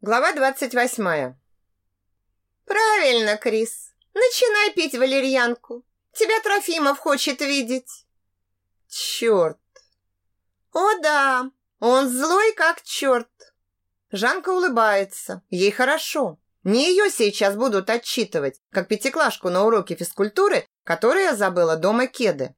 Глава 28. Правильно, Крис. Начинай пить валерьянку. Тебя Трофимов хочет видеть. Черт. О да, он злой как черт. Жанка улыбается. Ей хорошо. Не ее сейчас будут отчитывать, как пятиклашку на уроке физкультуры, которая забыла дома кеды.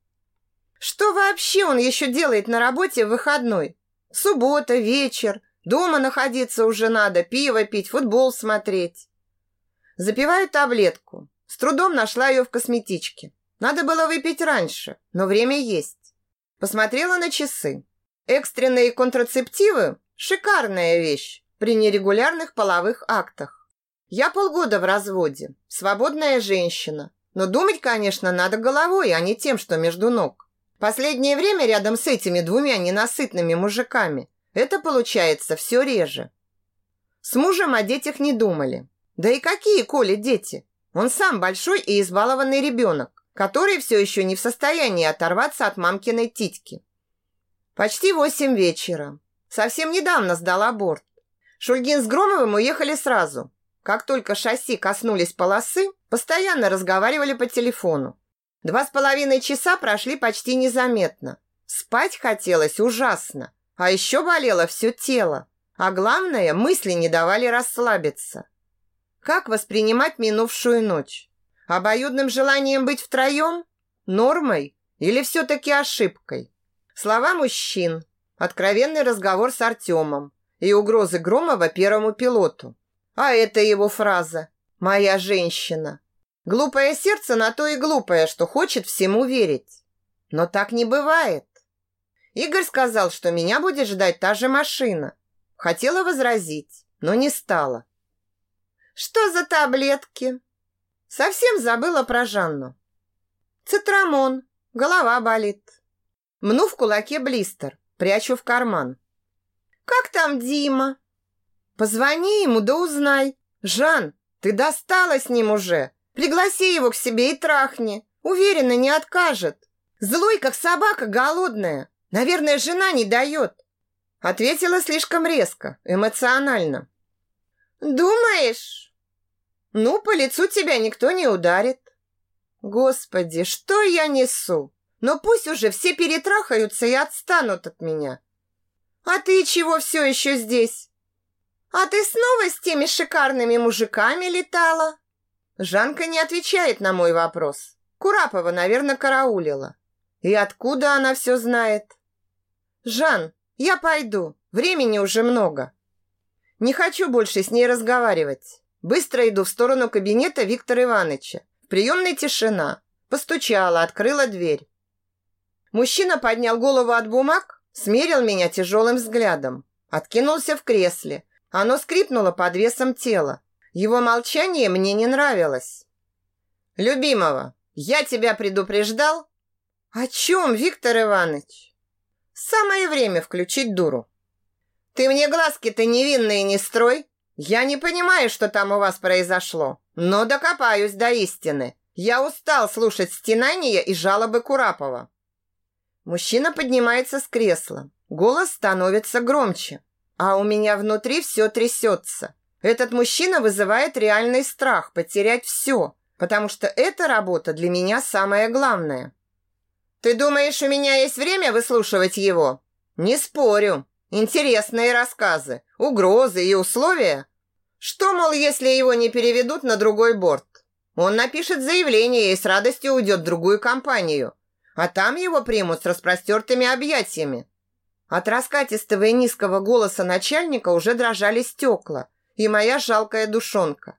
Что вообще он еще делает на работе в выходной? Суббота, вечер, Дома находиться уже надо, пиво пить, футбол смотреть. Запиваю таблетку. С трудом нашла ее в косметичке. Надо было выпить раньше, но время есть. Посмотрела на часы. Экстренные контрацептивы – шикарная вещь при нерегулярных половых актах. Я полгода в разводе, свободная женщина. Но думать, конечно, надо головой, а не тем, что между ног. Последнее время рядом с этими двумя ненасытными мужиками это получается все реже. С мужем о детях не думали. Да и какие Коля дети? Он сам большой и избалованный ребенок, который все еще не в состоянии оторваться от мамкиной титьки. Почти восемь вечера. Совсем недавно сдала борт. Шульгин с Громовым уехали сразу. Как только шасси коснулись полосы, постоянно разговаривали по телефону. Два с половиной часа прошли почти незаметно. Спать хотелось ужасно. А еще болело все тело. А главное, мысли не давали расслабиться. Как воспринимать минувшую ночь? Обоюдным желанием быть втроем? Нормой? Или все-таки ошибкой? Слова мужчин, откровенный разговор с Артемом и угрозы Громова первому пилоту. А это его фраза «Моя женщина». Глупое сердце на то и глупое, что хочет всему верить. Но так не бывает. Игорь сказал, что меня будет ждать та же машина. Хотела возразить, но не стала. Что за таблетки? Совсем забыла про Жанну. Цитрамон, голова болит. Мну в кулаке блистер, прячу в карман. Как там Дима? Позвони ему да узнай. Жан, ты достала с ним уже. Пригласи его к себе и трахни. Уверена, не откажет. Злой, как собака голодная. Наверное, жена не дает. Ответила слишком резко, эмоционально. Думаешь? Ну, по лицу тебя никто не ударит. Господи, что я несу? Но пусть уже все перетрахаются и отстанут от меня. А ты чего все еще здесь? А ты снова с теми шикарными мужиками летала? Жанка не отвечает на мой вопрос. Курапова, наверное, караулила. И откуда она все знает? «Жан, я пойду. Времени уже много». Не хочу больше с ней разговаривать. Быстро иду в сторону кабинета Виктора Ивановича. В приемной тишина. Постучала, открыла дверь. Мужчина поднял голову от бумаг, смерил меня тяжелым взглядом. Откинулся в кресле. Оно скрипнуло под весом тела. Его молчание мне не нравилось. «Любимого, я тебя предупреждал?» «О чем, Виктор Иванович?» Самое время включить дуру. Ты мне глазки-то невинные не строй. Я не понимаю, что там у вас произошло, но докопаюсь до истины. Я устал слушать стенания и жалобы Курапова. Мужчина поднимается с кресла. Голос становится громче. А у меня внутри все трясется. Этот мужчина вызывает реальный страх потерять все, потому что эта работа для меня самое главное. Ты думаешь, у меня есть время выслушивать его? Не спорю. Интересные рассказы, угрозы и условия. Что, мол, если его не переведут на другой борт? Он напишет заявление и с радостью уйдет в другую компанию. А там его примут с распростертыми объятиями. От раскатистого и низкого голоса начальника уже дрожали стекла и моя жалкая душонка.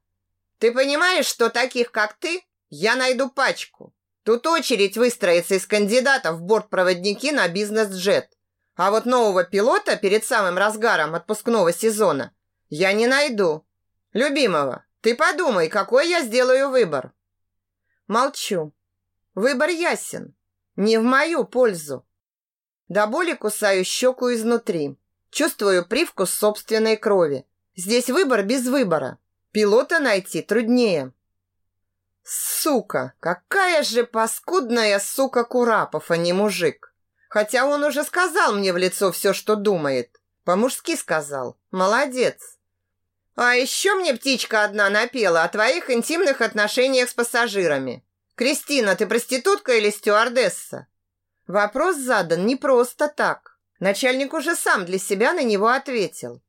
Ты понимаешь, что таких, как ты, я найду пачку? Тут очередь выстроится из кандидатов в бортпроводники на бизнес-джет. А вот нового пилота перед самым разгаром отпускного сезона я не найду. Любимого, ты подумай, какой я сделаю выбор. Молчу. Выбор ясен. Не в мою пользу. До боли кусаю щеку изнутри. Чувствую привкус собственной крови. Здесь выбор без выбора. Пилота найти труднее. Сука! Какая же паскудная сука Курапов, а не мужик! Хотя он уже сказал мне в лицо все, что думает. По-мужски сказал. Молодец. А еще мне птичка одна напела о твоих интимных отношениях с пассажирами. Кристина, ты проститутка или стюардесса? Вопрос задан не просто так. Начальник уже сам для себя на него ответил.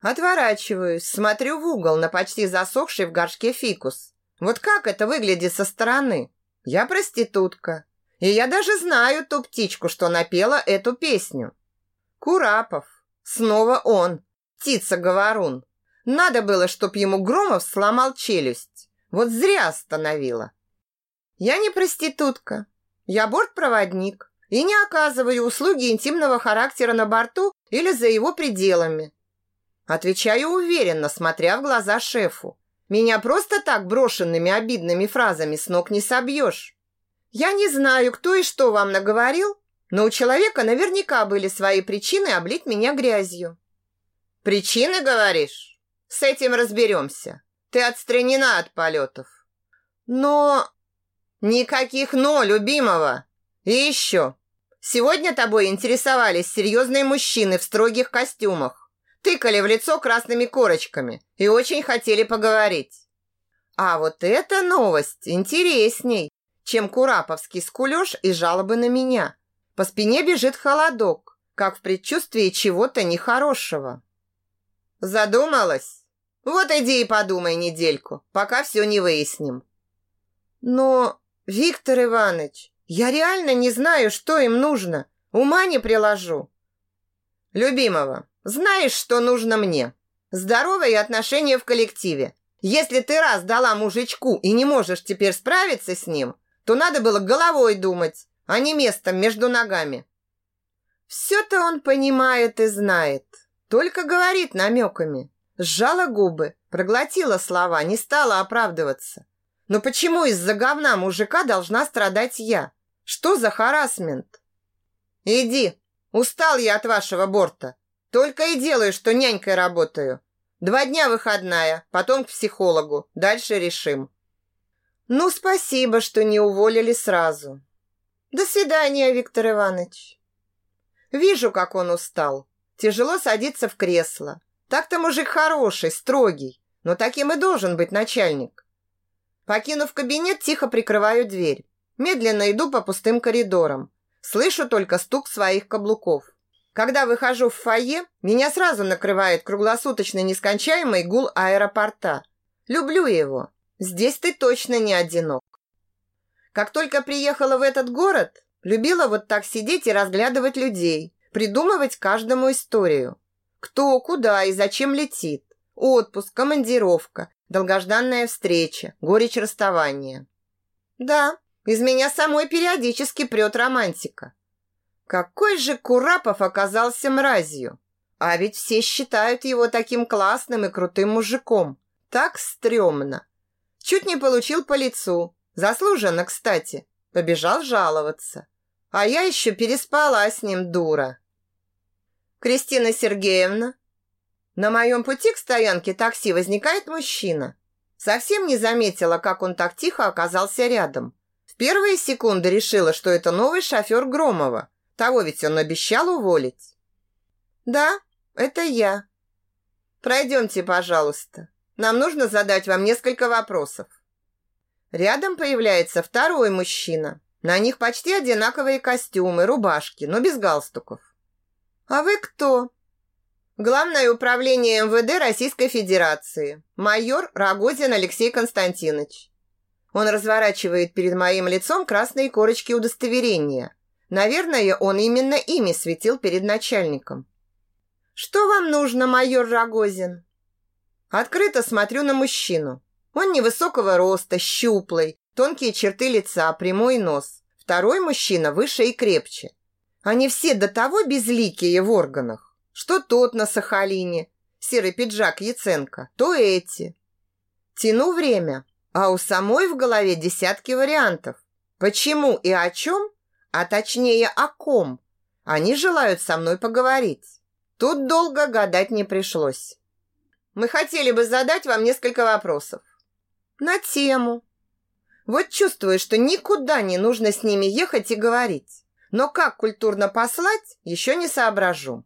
Отворачиваюсь, смотрю в угол на почти засохший в горшке фикус. Вот как это выглядит со стороны? Я проститутка. И я даже знаю ту птичку, что напела эту песню. Курапов. Снова он. Птица-говорун. Надо было, чтоб ему Громов сломал челюсть. Вот зря остановила. Я не проститутка. Я бортпроводник и не оказываю услуги интимного характера на борту или за его пределами. Отвечаю уверенно, смотря в глаза шефу. Меня просто так брошенными обидными фразами с ног не собьешь. Я не знаю, кто и что вам наговорил, но у человека наверняка были свои причины облить меня грязью. Причины, говоришь? С этим разберемся. Ты отстранена от полетов. Но... Никаких «но», любимого. И еще. Сегодня тобой интересовались серьезные мужчины в строгих костюмах тыкали в лицо красными корочками и очень хотели поговорить. А вот эта новость интересней, чем кураповский скулёж и жалобы на меня. По спине бежит холодок, как в предчувствии чего-то нехорошего. Задумалась? Вот иди и подумай недельку, пока все не выясним. Но, Виктор Иванович, я реально не знаю, что им нужно. Ума не приложу. Любимого, знаешь, что нужно мне? Здоровые отношения в коллективе. Если ты раз дала мужичку и не можешь теперь справиться с ним, то надо было головой думать, а не местом между ногами. Все-то он понимает и знает, только говорит намеками. Сжала губы, проглотила слова, не стала оправдываться. Но почему из-за говна мужика должна страдать я? Что за харасмент? Иди, устал я от вашего борта. Только и делаю, что нянькой работаю. Два дня выходная, потом к психологу. Дальше решим. Ну, спасибо, что не уволили сразу. До свидания, Виктор Иванович. Вижу, как он устал. Тяжело садиться в кресло. Так-то мужик хороший, строгий, но таким и должен быть начальник. Покинув кабинет, тихо прикрываю дверь. Медленно иду по пустым коридорам. Слышу только стук своих каблуков. Когда выхожу в фойе, меня сразу накрывает круглосуточный нескончаемый гул аэропорта. Люблю его. Здесь ты точно не одинок. Как только приехала в этот город, любила вот так сидеть и разглядывать людей, придумывать каждому историю. Кто, куда и зачем летит. Отпуск, командировка, долгожданная встреча, горечь расставания. Да, из меня самой периодически прет романтика. Какой же Курапов оказался мразью! А ведь все считают его таким классным и крутым мужиком. Так стрёмно. Чуть не получил по лицу. Заслуженно, кстати. Побежал жаловаться. А я еще переспала с ним, дура. Кристина Сергеевна. На моем пути к стоянке такси возникает мужчина. Совсем не заметила, как он так тихо оказался рядом. В первые секунды решила, что это новый шофер Громова. Того ведь он обещал уволить. Да, это я. Пройдемте, пожалуйста. Нам нужно задать вам несколько вопросов. Рядом появляется второй мужчина. На них почти одинаковые костюмы, рубашки, но без галстуков. А вы кто? Главное управление МВД Российской Федерации. Майор Рогозин Алексей Константинович. Он разворачивает перед моим лицом красные корочки удостоверения – Наверное, он именно ими светил перед начальником. «Что вам нужно, майор Рогозин?» Открыто смотрю на мужчину. Он невысокого роста, щуплый, тонкие черты лица, прямой нос. Второй мужчина выше и крепче. Они все до того безликие в органах, что тот на Сахалине, серый пиджак Яценко, то эти. Тяну время, а у самой в голове десятки вариантов. Почему и о чем а точнее о ком. Они желают со мной поговорить. Тут долго гадать не пришлось. Мы хотели бы задать вам несколько вопросов. На тему. Вот чувствую, что никуда не нужно с ними ехать и говорить. Но как культурно послать, еще не соображу.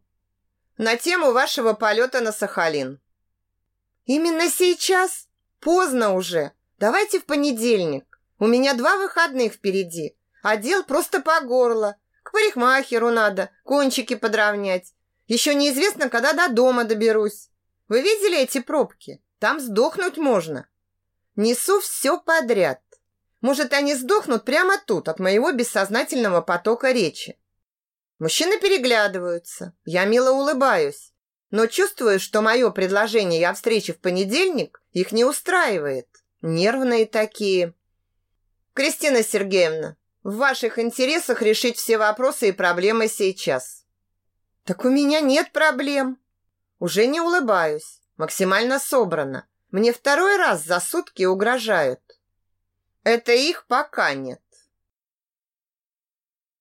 На тему вашего полета на Сахалин. Именно сейчас? Поздно уже. Давайте в понедельник. У меня два выходных впереди. А дел просто по горло. К парикмахеру надо, кончики подровнять. Еще неизвестно, когда до дома доберусь. Вы видели эти пробки? Там сдохнуть можно. Несу все подряд. Может, они сдохнут прямо тут от моего бессознательного потока речи. Мужчины переглядываются. Я мило улыбаюсь, но чувствую, что мое предложение о встрече в понедельник их не устраивает. Нервные такие. Кристина Сергеевна, в ваших интересах решить все вопросы и проблемы сейчас. Так у меня нет проблем. Уже не улыбаюсь, максимально собрана. Мне второй раз за сутки угрожают. Это их пока нет.